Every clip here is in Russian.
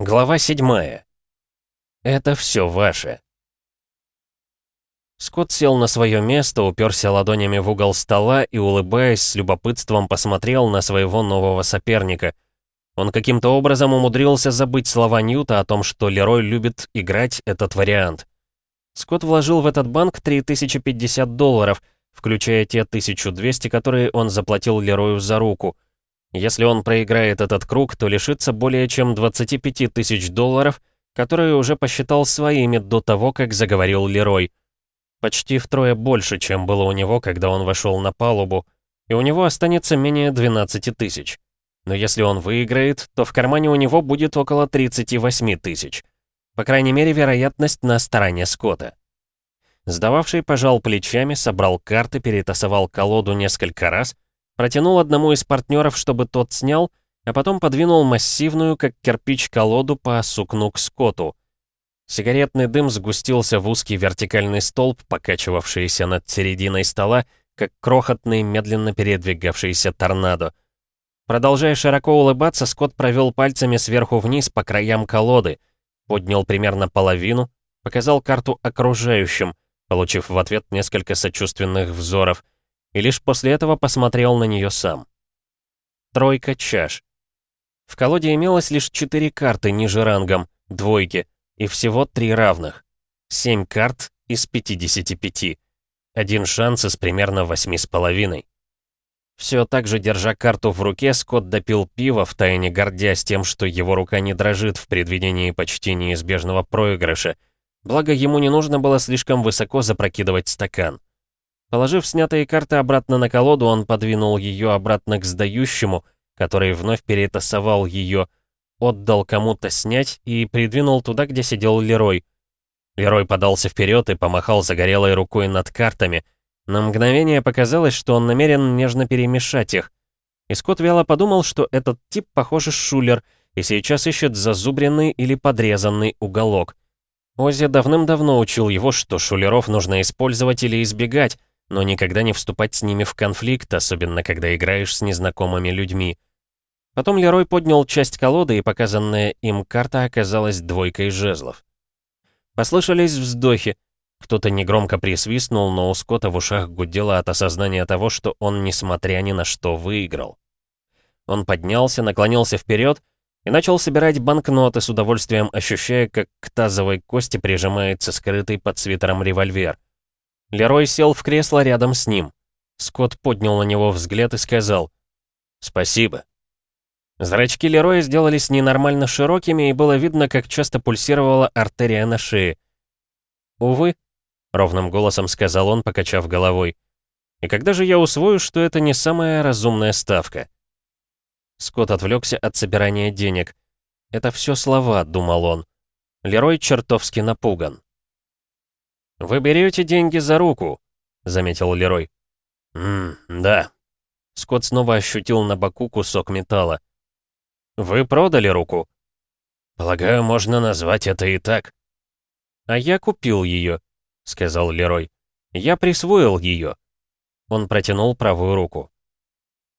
Глава 7. Это все ваше. Скотт сел на свое место, уперся ладонями в угол стола и, улыбаясь, с любопытством посмотрел на своего нового соперника. Он каким-то образом умудрился забыть слова Ньюта о том, что Лерой любит играть этот вариант. Скотт вложил в этот банк 3050 долларов, включая те 1200, которые он заплатил Лерою за руку — если он проиграет этот круг, то лишится более чем 25 тысяч долларов, которые уже посчитал своими до того, как заговорил Лерой. Почти втрое больше, чем было у него, когда он вошел на палубу, и у него останется менее 12 тысяч. Но если он выиграет, то в кармане у него будет около 38 тысяч. По крайней мере, вероятность на стороне Скотта. Сдававший пожал плечами, собрал карты, перетасовал колоду несколько раз — Протянул одному из партнеров, чтобы тот снял, а потом подвинул массивную, как кирпич, колоду по сукну к скоту. Сигаретный дым сгустился в узкий вертикальный столб, покачивавшийся над серединой стола, как крохотный, медленно передвигавшийся торнадо. Продолжая широко улыбаться, Скотт провел пальцами сверху вниз по краям колоды, поднял примерно половину, показал карту окружающим, получив в ответ несколько сочувственных взоров — и лишь после этого посмотрел на нее сам. Тройка чаш. В колоде имелось лишь четыре карты ниже рангом, двойки, и всего три равных. Семь карт из 55. Один шанс из примерно восьми с половиной. Все так же, держа карту в руке, Скотт допил пиво, втайне гордясь тем, что его рука не дрожит в предвидении почти неизбежного проигрыша. Благо, ему не нужно было слишком высоко запрокидывать стакан. Положив снятые карты обратно на колоду, он подвинул ее обратно к сдающему, который вновь перетасовал ее, отдал кому-то снять и придвинул туда, где сидел Лерой. Лерой подался вперед и помахал загорелой рукой над картами. На мгновение показалось, что он намерен нежно перемешать их. И Скотт вяло подумал, что этот тип, похоже, шулер, и сейчас ищет зазубренный или подрезанный уголок. Оззи давным-давно учил его, что шулеров нужно использовать или избегать, но никогда не вступать с ними в конфликт, особенно когда играешь с незнакомыми людьми. Потом Лерой поднял часть колоды, и показанная им карта оказалась двойкой жезлов. Послышались вздохи. Кто-то негромко присвистнул, но у Скотта в ушах гудело от осознания того, что он, несмотря ни на что, выиграл. Он поднялся, наклонился вперед и начал собирать банкноты, с удовольствием ощущая, как к тазовой кости прижимается скрытый под свитером револьвер. Лерой сел в кресло рядом с ним. Скотт поднял на него взгляд и сказал «Спасибо». Зрачки Лероя сделались ненормально широкими, и было видно, как часто пульсировала артерия на шее. «Увы», — ровным голосом сказал он, покачав головой. «И когда же я усвою, что это не самая разумная ставка?» Скотт отвлекся от собирания денег. «Это все слова», — думал он. Лерой чертовски напуган. «Вы берете деньги за руку», — заметил Лерой. «Ммм, да». Скотт снова ощутил на боку кусок металла. «Вы продали руку?» «Полагаю, можно назвать это и так». «А я купил ее», — сказал Лерой. «Я присвоил ее». Он протянул правую руку.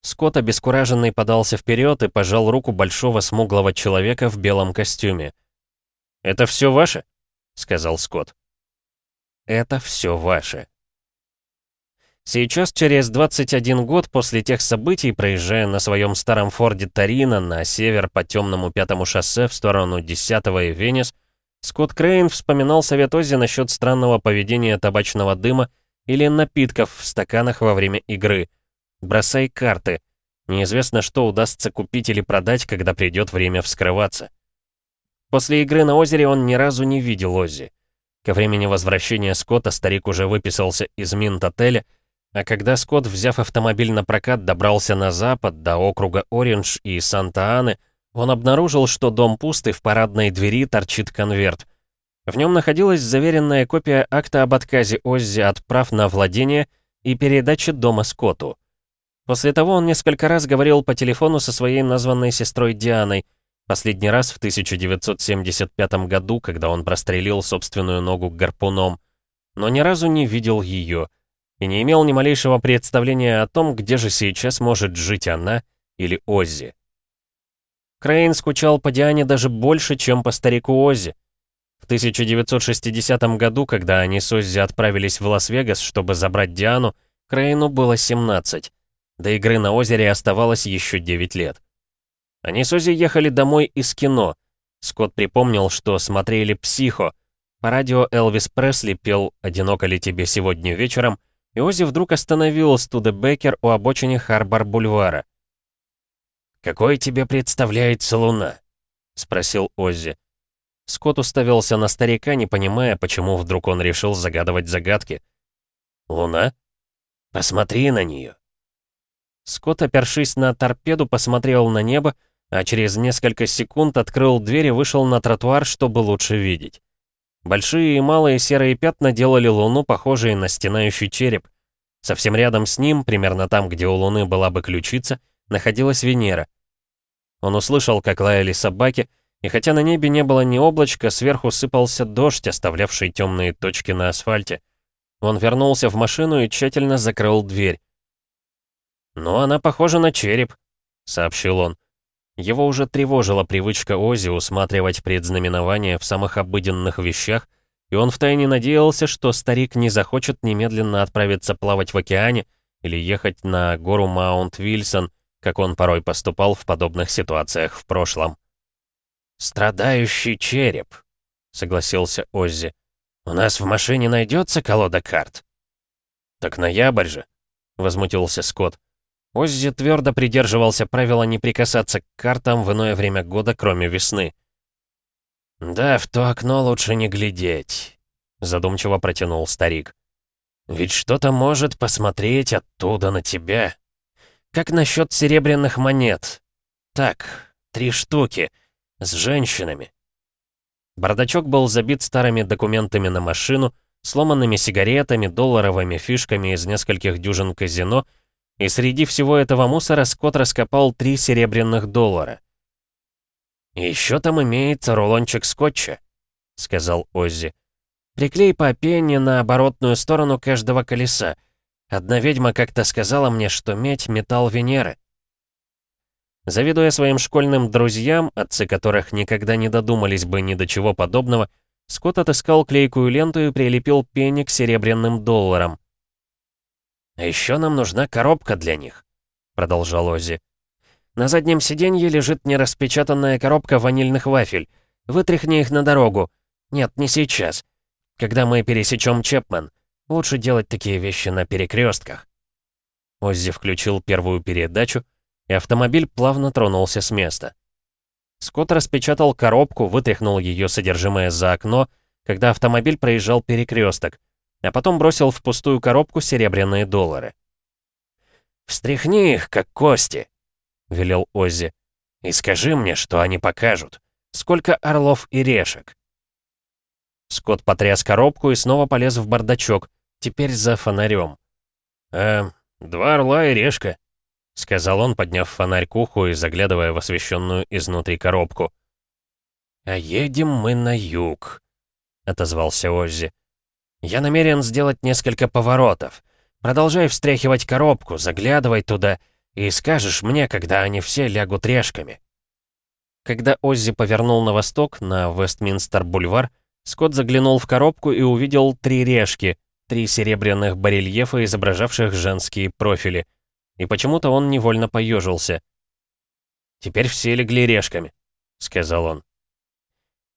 Скотт, обескураженный, подался вперед и пожал руку большого смуглого человека в белом костюме. «Это все ваше?» — сказал Скотт это все ваше. Сейчас, через 21 год после тех событий, проезжая на своем старом Форде Тарина на север по темному пятому шоссе в сторону 10 и Венес, Скотт Крейн вспоминал совет Оззи насчет странного поведения табачного дыма или напитков в стаканах во время игры. Бросай карты. Неизвестно, что удастся купить или продать, когда придет время вскрываться. После игры на озере он ни разу не видел Оззи. Ко времени возвращения Скотта старик уже выписался из Минт-отеля, а когда Скотт, взяв автомобиль на прокат, добрался на запад, до округа Ориндж и Санта-Аны, он обнаружил, что дом пустый, в парадной двери торчит конверт. В нем находилась заверенная копия акта об отказе Оззи от прав на владение и передаче дома Скотту. После того он несколько раз говорил по телефону со своей названной сестрой Дианой — Последний раз в 1975 году, когда он прострелил собственную ногу гарпуном, но ни разу не видел ее и не имел ни малейшего представления о том, где же сейчас может жить она или Оззи. Крейн скучал по Диане даже больше, чем по старику Оззи. В 1960 году, когда они с Оззи отправились в Лас-Вегас, чтобы забрать Диану, Крейну было 17. До игры на озере оставалось еще 9 лет. Они с Оззи ехали домой из кино. Скотт припомнил, что смотрели «Психо». По радио Элвис Пресли пел «Одиноко ли тебе сегодня вечером», и Оззи вдруг остановил Студебекер у обочины Харбор-бульвара. «Какой тебе представляется луна?» — спросил Оззи. Скотт уставился на старика, не понимая, почему вдруг он решил загадывать загадки. «Луна? Посмотри на нее!» Скотт, опершись на торпеду, посмотрел на небо, а через несколько секунд открыл дверь и вышел на тротуар, чтобы лучше видеть. Большие и малые серые пятна делали Луну похожей на стенающий череп. Совсем рядом с ним, примерно там, где у Луны была бы ключица, находилась Венера. Он услышал, как лаяли собаки, и хотя на небе не было ни облачка, сверху сыпался дождь, оставлявший темные точки на асфальте. Он вернулся в машину и тщательно закрыл дверь. «Ну, она похожа на череп», — сообщил он. Его уже тревожила привычка Ози усматривать предзнаменования в самых обыденных вещах, и он втайне надеялся, что старик не захочет немедленно отправиться плавать в океане или ехать на гору Маунт-Вильсон, как он порой поступал в подобных ситуациях в прошлом. «Страдающий череп», — согласился Оззи. «У нас в машине найдется колода карт?» «Так ноябрь же», — возмутился Скотт. Оззи твердо придерживался правила не прикасаться к картам в иное время года, кроме весны. «Да, в то окно лучше не глядеть», — задумчиво протянул старик. «Ведь что-то может посмотреть оттуда на тебя. Как насчет серебряных монет? Так, три штуки. С женщинами. Бардачок был забит старыми документами на машину, сломанными сигаретами, долларовыми фишками из нескольких дюжин казино, и среди всего этого мусора Скотт раскопал три серебряных доллара. еще там имеется рулончик скотча», — сказал Оззи. «Приклей по пене на оборотную сторону каждого колеса. Одна ведьма как-то сказала мне, что медь — металл Венеры». Завидуя своим школьным друзьям, отцы которых никогда не додумались бы ни до чего подобного, Скотт отыскал клейкую ленту и прилепил пенни к серебряным долларам. «А еще нам нужна коробка для них», — продолжал Оззи. «На заднем сиденье лежит нераспечатанная коробка ванильных вафель. Вытряхни их на дорогу. Нет, не сейчас. Когда мы пересечем Чепмен. Лучше делать такие вещи на перекрестках. Оззи включил первую передачу, и автомобиль плавно тронулся с места. Скотт распечатал коробку, вытряхнул ее содержимое за окно, когда автомобиль проезжал перекресток, а потом бросил в пустую коробку серебряные доллары. «Встряхни их, как кости», — велел Оззи, — «и скажи мне, что они покажут. Сколько орлов и решек?» Скотт потряс коробку и снова полез в бардачок, теперь за фонарем. «Э, два орла и решка», — сказал он, подняв фонарь к уху и заглядывая в освещенную изнутри коробку. «А едем мы на юг», — отозвался Оззи. «Я намерен сделать несколько поворотов. Продолжай встряхивать коробку, заглядывай туда, и скажешь мне, когда они все лягут решками». Когда Оззи повернул на восток, на Вестминстер-бульвар, Скотт заглянул в коробку и увидел три решки, три серебряных барельефа, изображавших женские профили — и почему-то он невольно поежился. «Теперь все легли решками», — сказал он.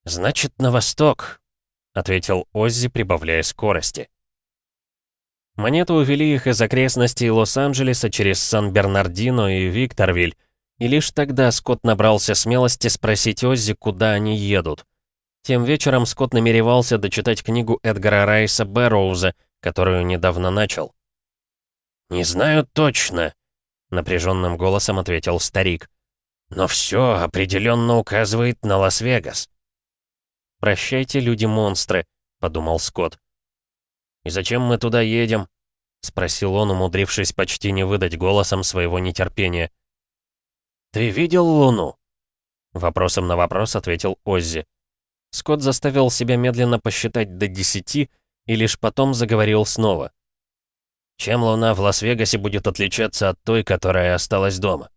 «Значит, на восток», — ответил Оззи, прибавляя скорости. Монеты увели их из окрестностей Лос-Анджелеса через Сан-Бернардино и Викторвиль, и лишь тогда Скотт набрался смелости спросить Оззи, куда они едут. Тем вечером Скотт намеревался дочитать книгу Эдгара Райса Бэрроуза, которую недавно начал. «Не знаю точно», — напряженным голосом ответил старик. «Но все определенно указывает на Лас-Вегас». «Прощайте, люди-монстры», — подумал Скотт. «И зачем мы туда едем?» — спросил он, умудрившись почти не выдать голосом своего нетерпения. «Ты видел Луну?» Вопросом на вопрос ответил Оззи. Скотт заставил себя медленно посчитать до десяти и лишь потом заговорил снова. Чем Луна в Лас-Вегасе будет отличаться от той, которая осталась дома?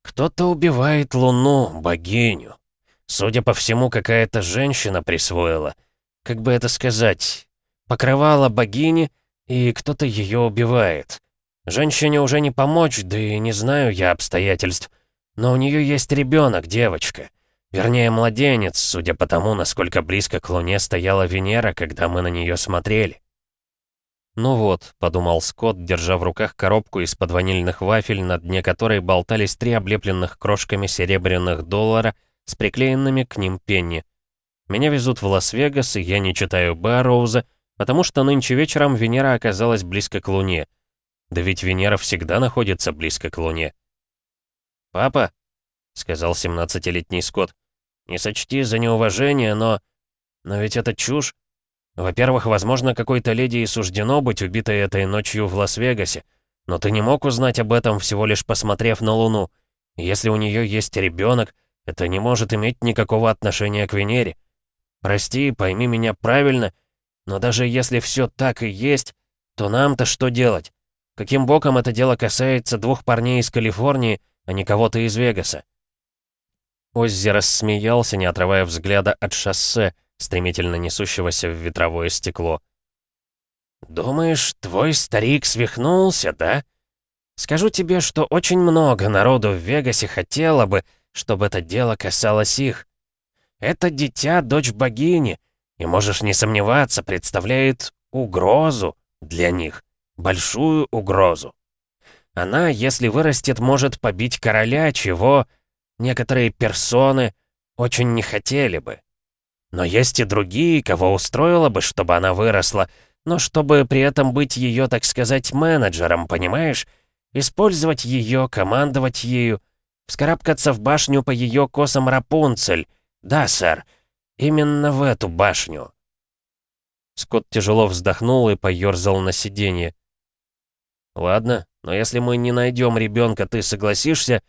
Кто-то убивает Луну, богиню. Судя по всему, какая-то женщина присвоила. Как бы это сказать? Покрывала богини, и кто-то ее убивает. Женщине уже не помочь, да и не знаю я обстоятельств. Но у нее есть ребенок, девочка. Вернее, младенец, судя по тому, насколько близко к Луне стояла Венера, когда мы на нее смотрели. «Ну вот», — подумал Скотт, держа в руках коробку из-под ванильных вафель, на дне которой болтались три облепленных крошками серебряных доллара с приклеенными к ним пенни. «Меня везут в Лас-Вегас, и я не читаю Барроуза, потому что нынче вечером Венера оказалась близко к Луне. Да ведь Венера всегда находится близко к Луне». «Папа», — сказал 17-летний Скотт, — «не сочти за неуважение, но... Но ведь это чушь. Во-первых, возможно, какой-то леди и суждено быть убитой этой ночью в Лас-Вегасе, но ты не мог узнать об этом, всего лишь посмотрев на Луну. если у нее есть ребенок, это не может иметь никакого отношения к Венере. Прости, пойми меня правильно, но даже если все так и есть, то нам-то что делать? Каким боком это дело касается двух парней из Калифорнии, а не кого-то из Вегаса?» Оззи рассмеялся, не отрывая взгляда от шоссе, стремительно несущегося в ветровое стекло. «Думаешь, твой старик свихнулся, да? Скажу тебе, что очень много народу в Вегасе хотело бы, чтобы это дело касалось их. Это дитя, дочь богини, и можешь не сомневаться, представляет угрозу для них, большую угрозу. Она, если вырастет, может побить короля, чего некоторые персоны очень не хотели бы. Но есть и другие, кого устроило бы, чтобы она выросла, но чтобы при этом быть ее, так сказать, менеджером, понимаешь? Использовать ее, командовать ею, вскарабкаться в башню по ее косам Рапунцель. Да, сэр, именно в эту башню. Скотт тяжело вздохнул и поерзал на сиденье. «Ладно, но если мы не найдем ребенка, ты согласишься?»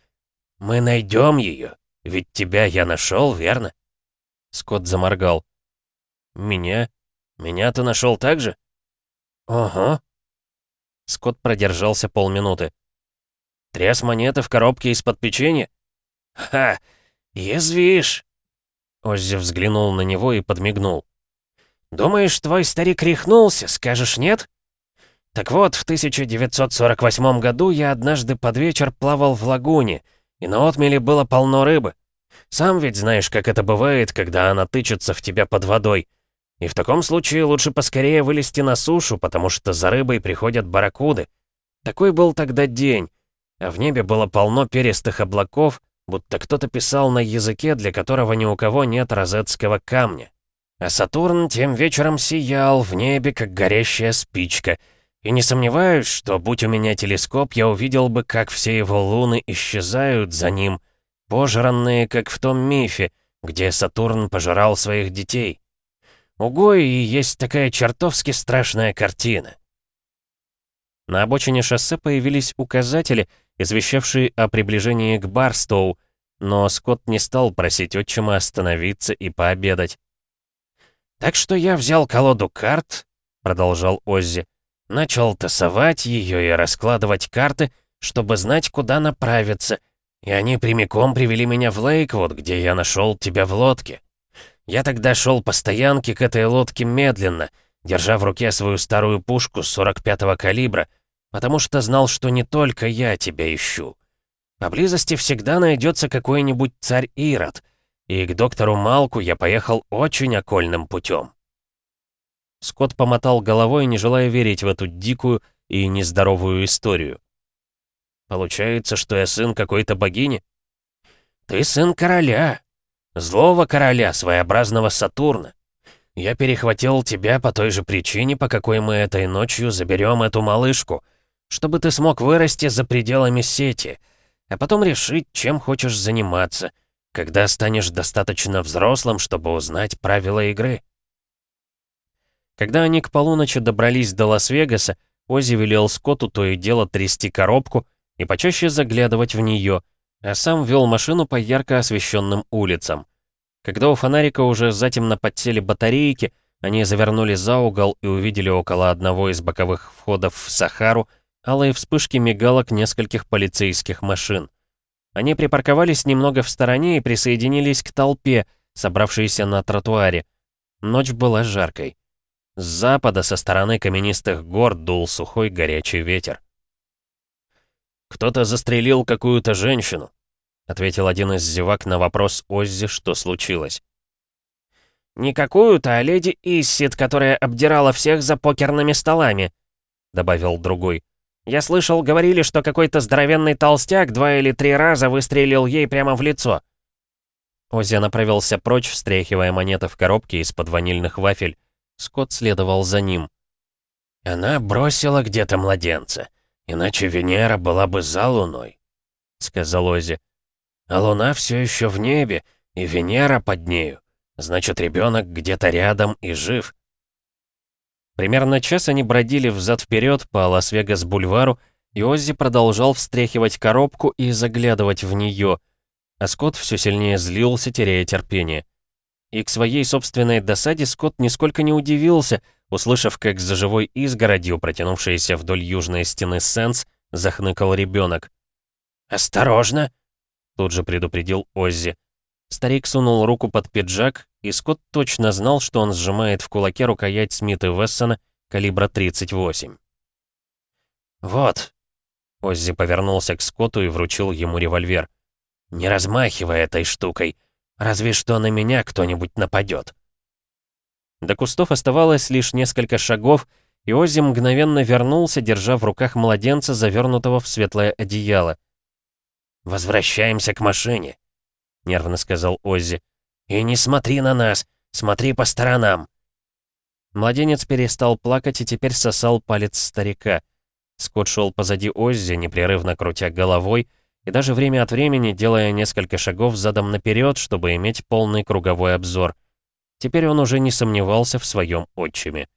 «Мы найдем ее, ведь тебя я нашел, верно?» Скотт заморгал. «Меня? Меня ты нашел так же?» «Ага». Скотт продержался полминуты. «Тряс монеты в коробке из-под печенья?» «Ха! Язвишь!» Оззи взглянул на него и подмигнул. «Думаешь, твой старик рехнулся, скажешь нет?» Так вот, в 1948 году я однажды под вечер плавал в лагуне, и на отмеле было полно рыбы. Сам ведь знаешь, как это бывает, когда она тычется в тебя под водой. И в таком случае лучше поскорее вылезти на сушу, потому что за рыбой приходят барракуды. Такой был тогда день, а в небе было полно перистых облаков, будто кто-то писал на языке, для которого ни у кого нет розетского камня. А Сатурн тем вечером сиял в небе, как горящая спичка — и не сомневаюсь, что, будь у меня телескоп, я увидел бы, как все его луны исчезают за ним, пожранные, как в том мифе, где Сатурн пожирал своих детей. Уго и есть такая чертовски страшная картина. На обочине шоссе появились указатели, извещавшие о приближении к Барстоу, но Скотт не стал просить отчима остановиться и пообедать. «Так что я взял колоду карт», — продолжал Оззи, Начал тасовать ее и раскладывать карты, чтобы знать, куда направиться. И они прямиком привели меня в Лейквуд, где я нашел тебя в лодке. Я тогда шел по стоянке к этой лодке медленно, держа в руке свою старую пушку 45-го калибра, потому что знал, что не только я тебя ищу. Поблизости всегда найдется какой-нибудь царь Ирод, и к доктору Малку я поехал очень окольным путем. Скотт помотал головой, не желая верить в эту дикую и нездоровую историю. «Получается, что я сын какой-то богини?» «Ты сын короля. Злого короля, своеобразного Сатурна. Я перехватил тебя по той же причине, по какой мы этой ночью заберем эту малышку, чтобы ты смог вырасти за пределами сети, а потом решить, чем хочешь заниматься, когда станешь достаточно взрослым, чтобы узнать правила игры». Когда они к полуночи добрались до Лас-Вегаса, Оззи велел Скотту то и дело трясти коробку и почаще заглядывать в нее, а сам вел машину по ярко освещенным улицам. Когда у фонарика уже затемно подсели батарейки, они завернули за угол и увидели около одного из боковых входов в Сахару алые вспышки мигалок нескольких полицейских машин. Они припарковались немного в стороне и присоезинились к толпе, собравшейся на тротуаре. Ночь была жаркой. С запада, со стороны каменистых гор, дул сухой горячий ветер. «Кто-то застрелил какую-то женщину», — ответил один из зевак на вопрос Оззи, что случилось. «Не какую-то, а леди Иссид, которая обдирала всех за покерными столами», — добавил другой. «Я слышал, говорили, что какой-то здоровенный толстяк два или три раза выстрелил ей прямо в лицо». Оззи направился прочь, встряхивая монеты в коробке из-под ванильных вафель. Скотт следовал за ним. «Она бросила где-то младенца, иначе Венера была бы за луной», — сказал Оззи. «А луна все еще в небе, и Венера под нею. Значит, ребенок где-то рядом и жив». Примерно час они бродили взад-вперед по Лас-Вегас-бульвару, и Оззи продолжал встряхивать коробку и заглядывать в нее, а Скотт все сильнее злился, теряя терпение. И к своей собственной досаде Скотт нисколько не удивился, услышав, как за живой изгородью, протянувшейся вдоль южной стены Сенс, захныкал ребенок. «Осторожно!» — тут же предупредил Оззи. Старик сунул руку под пиджак, и Скотт точно знал, что он сжимает в кулаке рукоять Смита Вессона калибра 38. «Вот!» Оззи повернулся к Скотту и вручил ему револьвер. «Не размахивай этой штукой. Разве что на меня кто-нибудь нападет. До кустов оставалось лишь несколько шагов, и Оззи мгновенно вернулся, держа в руках младенца, завернутого в светлое одеяло. «Возвращаемся к машине», — нервно сказал Оззи. «И не смотри на нас, смотри по сторонам». Младенец перестал плакать и теперь сосал палец старика. Скотт шел позади Оззи, непрерывно крутя головой, и даже время от времени делая несколько шагов задом наперед, чтобы иметь полный круговой обзор. Теперь он уже не сомневался в своем отчиме.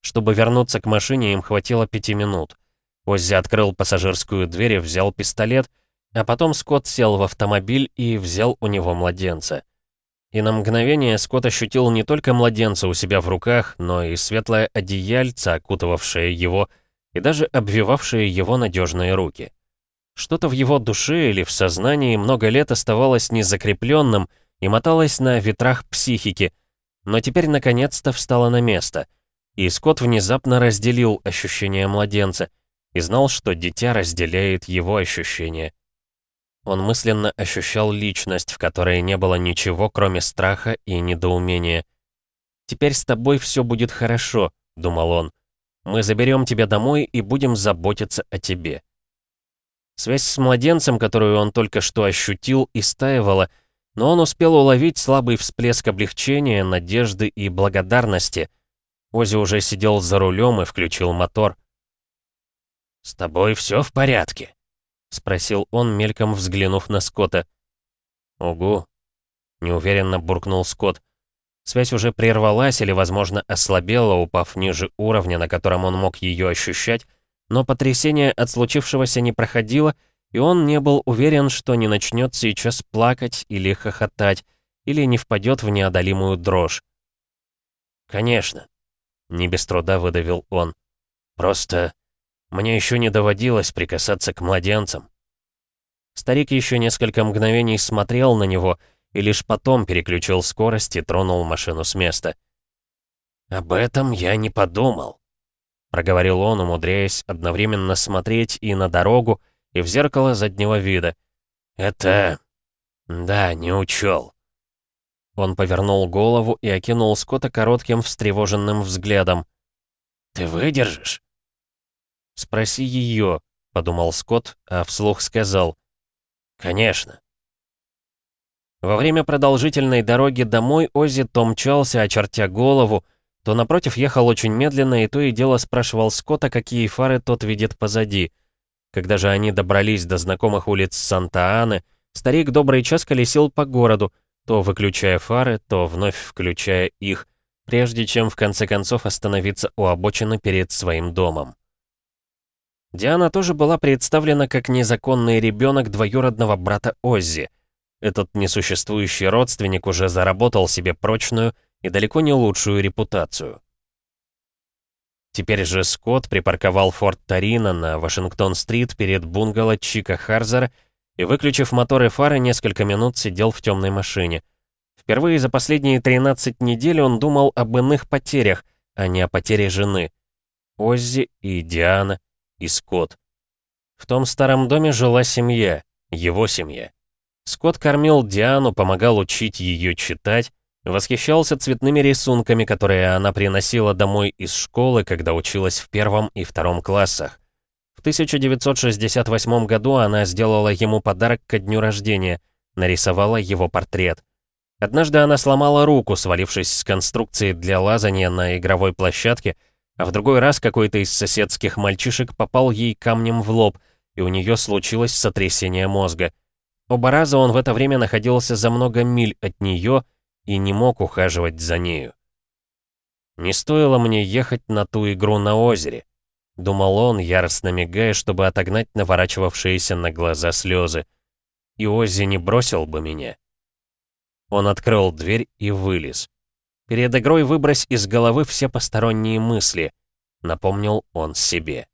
Чтобы вернуться к машине, им хватило пяти минут. Оззи открыл пассажирскую дверь и взял пистолет, а потом Скотт сел в автомобиль и взял у него младенца. И на мгновение Скотт ощутил не только младенца у себя в руках, но и светлое одеяльце, окутывавшее его, и даже обвивавшее его надежные руки. Что-то в его душе или в сознании много лет оставалось незакрепленным и моталось на ветрах психики, но теперь наконец-то встало на место. И Скотт внезапно разделил ощущения младенца и знал, что дитя разделяет его ощущения. Он мысленно ощущал личность, в которой не было ничего, кроме страха и недоумения. «Теперь с тобой все будет хорошо», — думал он. «Мы заберем тебя домой и будем заботиться о тебе». Связь с младенцем, которую он только что ощутил, истаивала, но он успел уловить слабый всплеск облегчения, надежды и благодарности. Ози уже сидел за рулем и включил мотор. «С тобой все в порядке?» — спросил он, мельком взглянув на Скотта. «Угу», — неуверенно буркнул Скотт. Связь уже прервалась или, возможно, ослабела, упав ниже уровня, на котором он мог ее ощущать, но потрясение от случившегося не проходило, и он не был уверен, что не начнет сейчас плакать или хохотать, или не впадет в неодолимую дрожь. «Конечно», — не без труда выдавил он. «Просто мне еще не доводилось прикасаться к младенцам». Старик еще несколько мгновений смотрел на него и лишь потом переключил скорость и тронул машину с места. «Об этом я не подумал», — проговорил он, умудряясь одновременно смотреть и на дорогу, и в зеркало заднего вида. «Это... да, не учел». Он повернул голову и окинул Скотта коротким встревоженным взглядом. «Ты выдержишь?» «Спроси ее», — подумал Скотт, а вслух сказал. «Конечно». Во время продолжительной дороги домой Оззи то мчался, очертя голову, то напротив ехал очень медленно и то и дело спрашивал Скотта, какие фары тот видит позади. Когда же они добрались до знакомых улиц Санта-Аны, старик добрый час колесил по городу, то выключая фары, то вновь включая их, прежде чем в конце концов остановиться у обочины перед своим домом. Диана тоже была представлена как незаконный ребенок двоюродного брата Оззи. Этот несуществующий родственник уже заработал себе прочную, и далеко не лучшую репутацию. Теперь же Скотт припарковал Форд Тарина на Вашингтон-стрит перед бунгало Чика Харзера и, выключив мотор и фары, несколько минут сидел в темной машине. Впервые за последние 13 недель он думал об иных потерях, а не о потере жены. Оззи и Диана, и Скотт. В том старом доме жила семья, его семья. Скотт кормил Диану, помогал учить ее читать, восхищался цветными рисунками, которые она приносила домой из школы, когда училась в первом и втором классах. В 1968 году она сделала ему подарок ко дню рождения, нарисовала его портрет. Однажды она сломала руку, свалившись с конструкции для лазания на игровой площадке, а в другой раз какой-то из соседских мальчишек попал ей камнем в лоб, и у нее случилось сотрясение мозга. Оба раза он в это время находился за много миль от нее и не мог ухаживать за нею. Не стоило мне ехать на ту игру на озере. Думал он, яростно мигая, чтобы отогнать наворачивавшиеся на глаза слезы. И Оззи не бросил бы меня. Он открыл дверь и вылез. Перед игрой выбрось из головы все посторонние мысли, напомнил он себе.